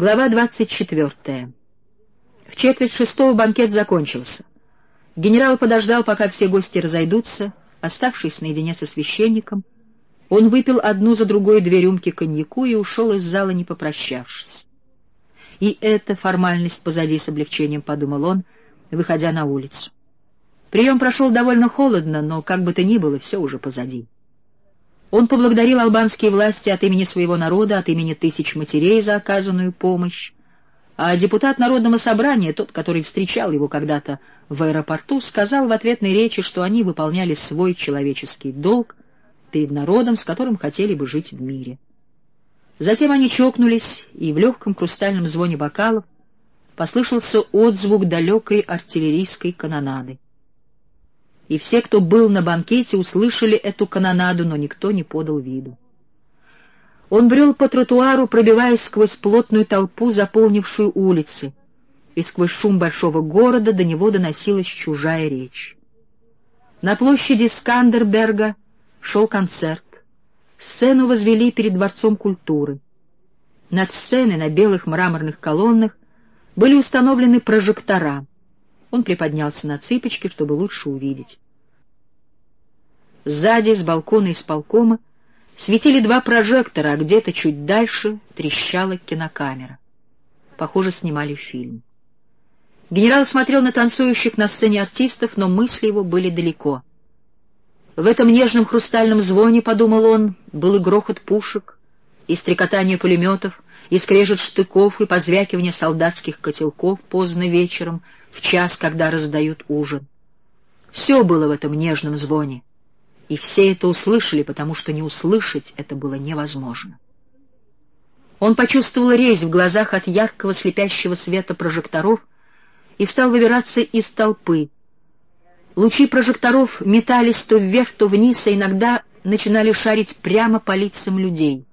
Глава двадцать четвертая. В четверть шестого банкет закончился. Генерал подождал, пока все гости разойдутся, оставшись наедине со священником. Он выпил одну за другой две рюмки коньяку и ушел из зала, не попрощавшись. И эта формальность позади с облегчением, — подумал он, выходя на улицу. Прием прошел довольно холодно, но, как бы то ни было, все уже позади. Он поблагодарил албанские власти от имени своего народа, от имени тысяч матерей за оказанную помощь, а депутат Народного собрания, тот, который встречал его когда-то в аэропорту, сказал в ответной речи, что они выполняли свой человеческий долг перед народом, с которым хотели бы жить в мире. Затем они чокнулись, и в легком хрустальном звоне бокалов послышался отзвук далекой артиллерийской канонады и все, кто был на банкете, услышали эту канонаду, но никто не подал виду. Он брел по тротуару, пробиваясь сквозь плотную толпу, заполнившую улицы, и сквозь шум большого города до него доносилась чужая речь. На площади Скандерберга шел концерт. Сцену возвели перед Дворцом культуры. Над сценой на белых мраморных колоннах были установлены прожектора — он приподнялся на цыпочки, чтобы лучше увидеть. Сзади, с балкона исполкома, светили два прожектора, а где-то чуть дальше трещала кинокамера. Похоже, снимали фильм. Генерал смотрел на танцующих на сцене артистов, но мысли его были далеко. В этом нежном хрустальном звоне, — подумал он, — был и грохот пушек, и стрекотание пулеметов, и скрежет штыков, и позвякивание солдатских котелков поздно вечером — в час, когда раздают ужин. Все было в этом нежном звоне, и все это услышали, потому что не услышать это было невозможно. Он почувствовал резь в глазах от яркого слепящего света прожекторов и стал выбираться из толпы. Лучи прожекторов метались то вверх, то вниз, а иногда начинали шарить прямо по лицам людей.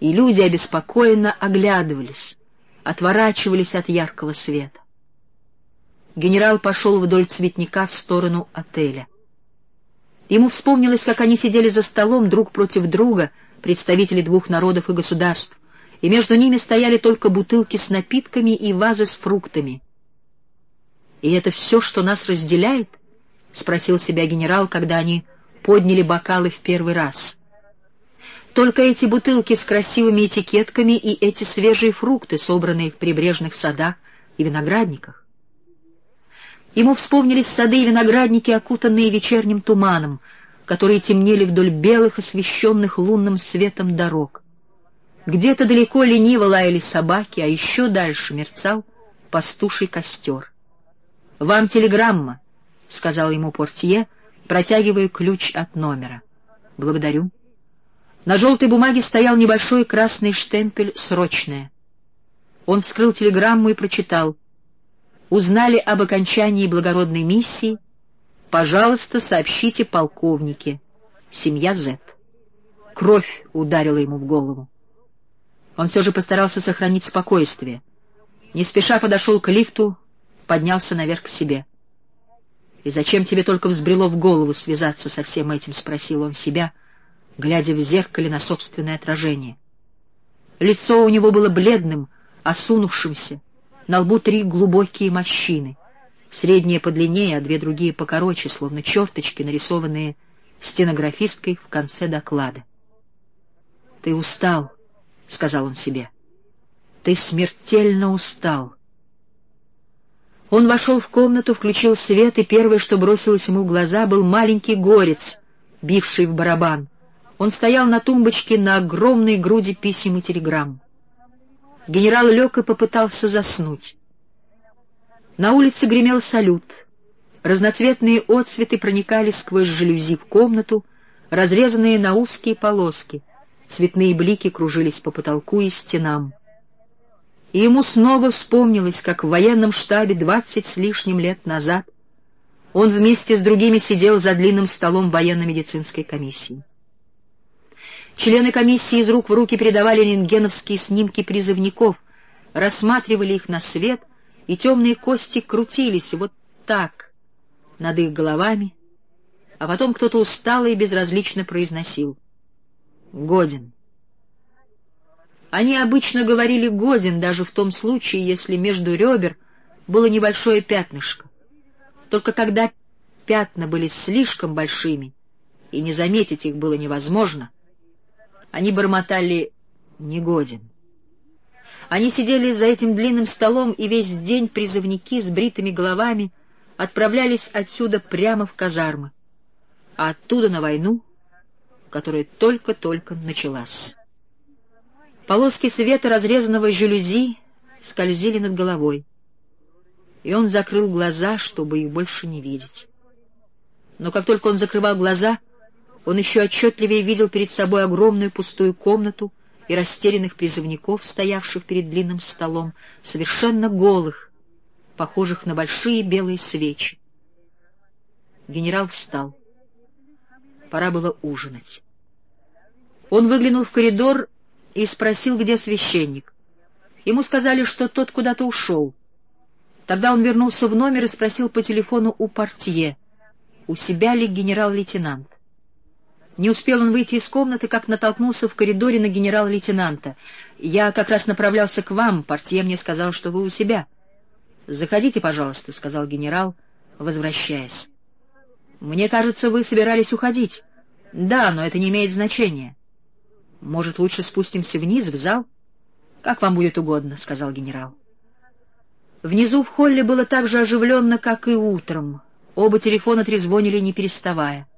И люди обеспокоенно оглядывались, отворачивались от яркого света. Генерал пошел вдоль цветника в сторону отеля. Ему вспомнилось, как они сидели за столом друг против друга, представители двух народов и государств, и между ними стояли только бутылки с напитками и вазы с фруктами. «И это все, что нас разделяет?» — спросил себя генерал, когда они подняли бокалы в первый раз. «Только эти бутылки с красивыми этикетками и эти свежие фрукты, собранные в прибрежных садах и виноградниках. Ему вспомнились сады и виноградники, окутанные вечерним туманом, которые темнели вдоль белых, освещенных лунным светом дорог. Где-то далеко лениво лаяли собаки, а еще дальше мерцал пастуший костер. — Вам телеграмма, — сказал ему портье, протягивая ключ от номера. — Благодарю. На желтой бумаге стоял небольшой красный штемпель «Срочное». Он вскрыл телеграмму и прочитал — узнали об окончании благородной миссии, пожалуйста, сообщите полковнике. Семья Зет. Кровь ударила ему в голову. Он все же постарался сохранить спокойствие. Не спеша подошел к лифту, поднялся наверх к себе. «И зачем тебе только взбрело в голову связаться со всем этим?» — спросил он себя, глядя в зеркале на собственное отражение. Лицо у него было бледным, осунувшимся, на лбу три глубокие морщины, средние подлиннее, а две другие покороче, словно черточки, нарисованные стенографисткой в конце доклада. — Ты устал, — сказал он себе. — Ты смертельно устал. Он вошел в комнату, включил свет, и первое, что бросилось ему в глаза, был маленький горец, бивший в барабан. Он стоял на тумбочке на огромной груди писем и телеграмм. Генерал лег и попытался заснуть. На улице гремел салют. Разноцветные отцветы проникали сквозь жалюзи в комнату, разрезанные на узкие полоски. Цветные блики кружились по потолку и стенам. И ему снова вспомнилось, как в военном штабе двадцать с лишним лет назад он вместе с другими сидел за длинным столом военно-медицинской комиссии. Члены комиссии из рук в руки передавали рентгеновские снимки призывников, рассматривали их на свет, и темные кости крутились вот так над их головами, а потом кто-то устало и безразлично произносил «Годен». Они обычно говорили «годен» даже в том случае, если между ребер было небольшое пятнышко. Только тогда пятна были слишком большими, и не заметить их было невозможно. Они бормотали «негоден». Они сидели за этим длинным столом, и весь день призывники с бритыми головами отправлялись отсюда прямо в казармы, а оттуда на войну, которая только-только началась. Полоски света разрезанного жалюзи скользили над головой, и он закрыл глаза, чтобы их больше не видеть. Но как только он закрывал глаза, он еще отчетливее видел перед собой огромную пустую комнату и растерянных призывников, стоявших перед длинным столом, совершенно голых, похожих на большие белые свечи. Генерал встал. Пора было ужинать. Он выглянул в коридор и спросил, где священник. Ему сказали, что тот куда-то ушел. Тогда он вернулся в номер и спросил по телефону у портье, у себя ли генерал-лейтенант. Не успел он выйти из комнаты, как натолкнулся в коридоре на генерал-лейтенанта. «Я как раз направлялся к вам, портье мне сказал, что вы у себя». «Заходите, пожалуйста», — сказал генерал, возвращаясь. «Мне кажется, вы собирались уходить». «Да, но это не имеет значения». Может, лучше спустимся вниз, в зал? — Как вам будет угодно, — сказал генерал. Внизу в холле было так же оживленно, как и утром. Оба телефона трезвонили, не переставая. —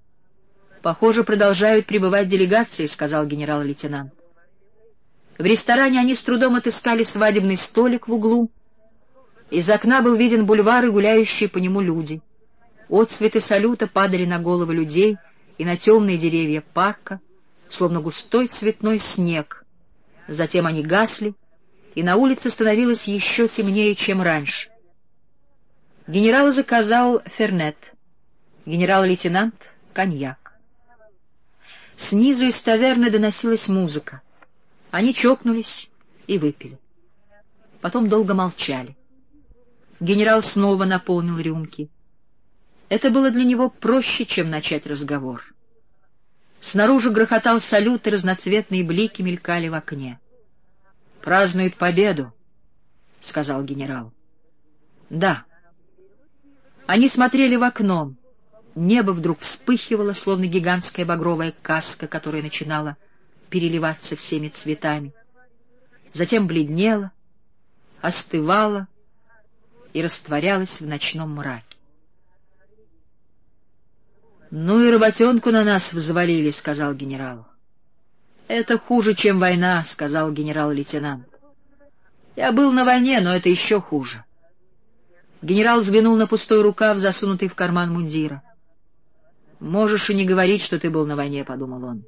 Похоже, продолжают прибывать делегации, — сказал генерал-лейтенант. В ресторане они с трудом отыскали свадебный столик в углу. Из окна был виден бульвар и гуляющие по нему люди. Отцветы салюта падали на головы людей и на темные деревья парка, словно густой цветной снег. Затем они гасли, и на улице становилось еще темнее, чем раньше. Генерал заказал фернет, генерал-лейтенант — коньяк. Снизу из таверны доносилась музыка. Они чокнулись и выпили. Потом долго молчали. Генерал снова наполнил рюмки. Это было для него проще, чем начать разговор. Снаружи грохотал салют, и разноцветные блики мелькали в окне. — Празднуют победу, — сказал генерал. — Да. Они смотрели в окно. Небо вдруг вспыхивало, словно гигантская багровая каска, которая начинала переливаться всеми цветами. Затем бледнела, остывала и растворялась в ночном мраке. — Ну и работенку на нас взвалили, — сказал генерал. — Это хуже, чем война, — сказал генерал-лейтенант. — Я был на войне, но это еще хуже. Генерал взглянул на пустой рукав, засунутый в карман мундира. — Можешь и не говорить, что ты был на войне, — подумал он.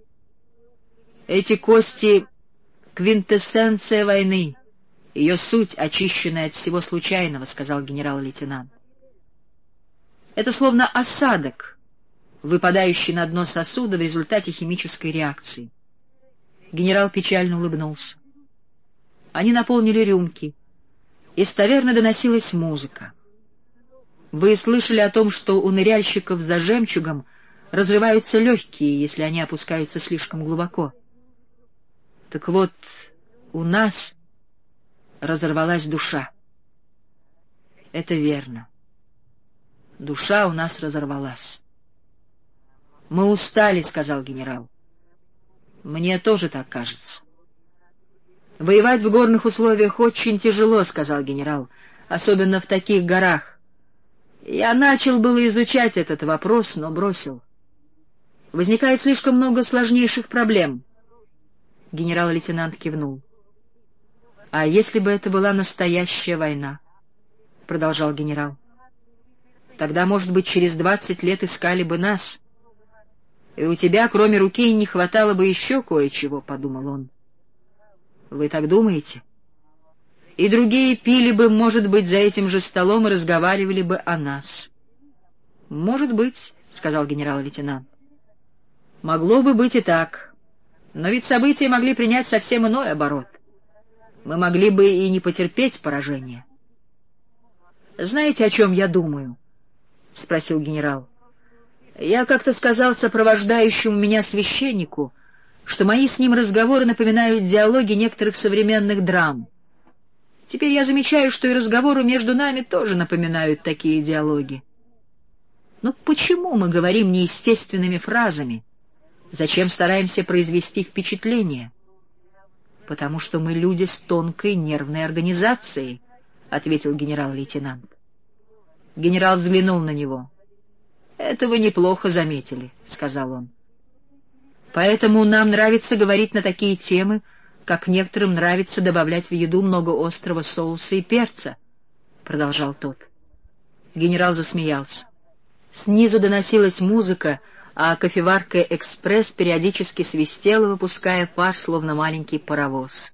— Эти кости — квинтэссенция войны, ее суть, очищенная от всего случайного, — сказал генерал-лейтенант. Это словно осадок, выпадающий на дно сосуда в результате химической реакции. Генерал печально улыбнулся. Они наполнили рюмки. Из таверны доносилась музыка. Вы слышали о том, что у ныряльщиков за жемчугом разрываются легкие, если они опускаются слишком глубоко. Так вот, у нас разорвалась душа. Это верно. Душа у нас разорвалась. «Мы устали», — сказал генерал. «Мне тоже так кажется». «Воевать в горных условиях очень тяжело», — сказал генерал, — «особенно в таких горах. Я начал было изучать этот вопрос, но бросил. Возникает слишком много сложнейших проблем». Генерал-лейтенант кивнул. «А если бы это была настоящая война?» — продолжал генерал. «Тогда, может быть, через двадцать лет искали бы нас» и у тебя, кроме руки, не хватало бы еще кое-чего, — подумал он. — Вы так думаете? И другие пили бы, может быть, за этим же столом и разговаривали бы о нас. — Может быть, — сказал генерал-лейтенант. — Могло бы быть и так. Но ведь события могли принять совсем иной оборот. Мы могли бы и не потерпеть поражения. — Знаете, о чем я думаю? — спросил генерал. — я как-то сказал сопровождающему меня священнику, что мои с ним разговоры напоминают диалоги некоторых современных драм. Теперь я замечаю, что и разговоры между нами тоже напоминают такие диалоги. Но почему мы говорим неестественными фразами? Зачем стараемся произвести впечатление? Потому что мы люди с тонкой нервной организацией, — ответил генерал-лейтенант. Генерал взглянул на него. — Это вы неплохо заметили, — сказал он. — Поэтому нам нравится говорить на такие темы, как некоторым нравится добавлять в еду много острого соуса и перца, — продолжал тот. Генерал засмеялся. Снизу доносилась музыка, а кофеварка «Экспресс» периодически свистела, выпуская пар, словно маленький паровоз.